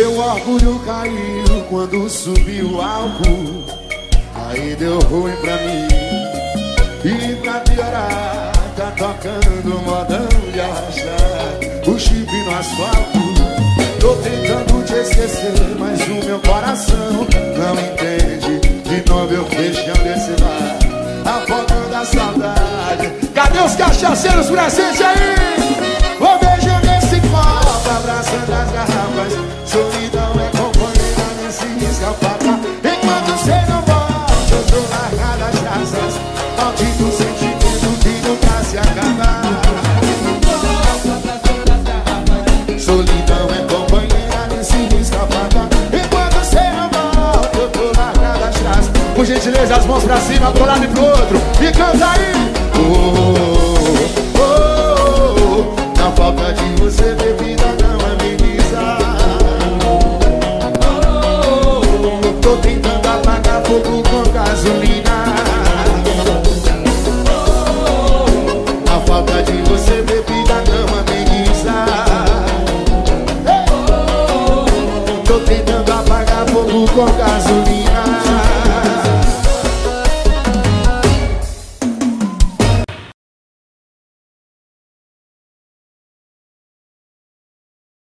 orgulho caiu quando subiu o álcool. Aí deu ruim pra mim. E pra piorar Tá tocando modão de arrastar O chip no asfalto. Tô tentando te esquecer Mas o meu coração não entende. De novo eu fechando esse bar Afogando a saudade. Cadê os cachaceiros presentes aí? Por gentileza, as mãos pra cima, pro lado e pro outro. E canta aí. Oh, oh, oh, oh. Na falta de você, bebida não ameniza Tô tentando apagar fogo com gasolina. A falta de você, bebida não ameniza Tô tentando apagar fogo com gasolina